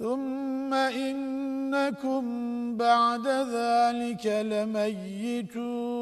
ثم إنكم بعد ذلك لميتون